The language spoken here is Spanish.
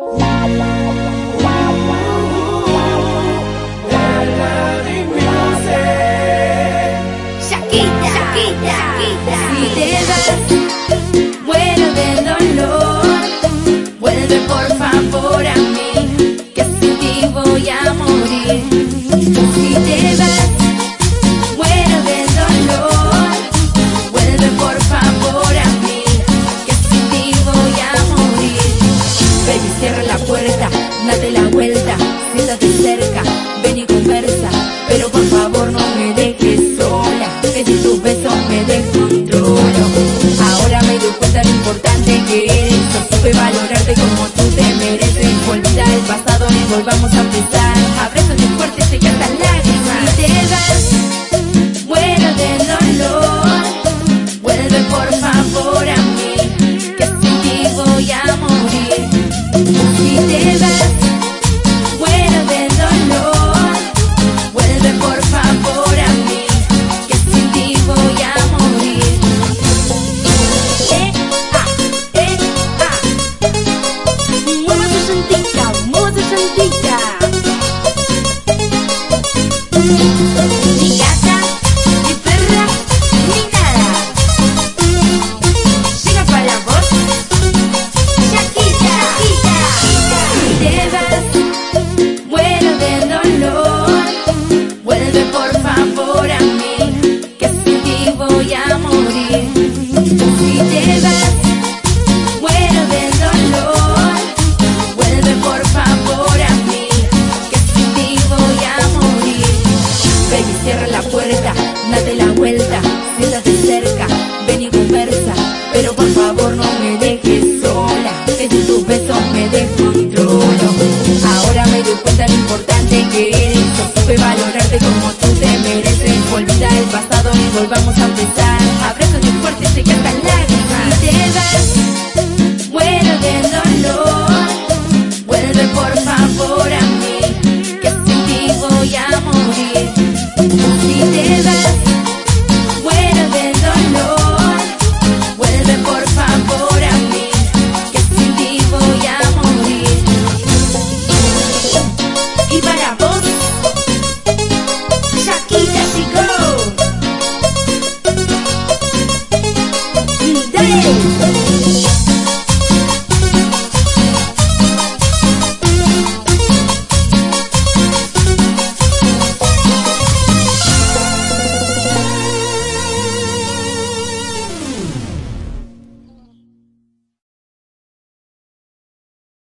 嗯 vuelta, siéntate cerca, ven y conversa, pero por favor no me dejes sola, que de tus besos me descontrolo. Ahora me doy cuenta lo importante que eres, yo supe valorarte como tú te mereces, olvida el pasado y volvamos a empezar.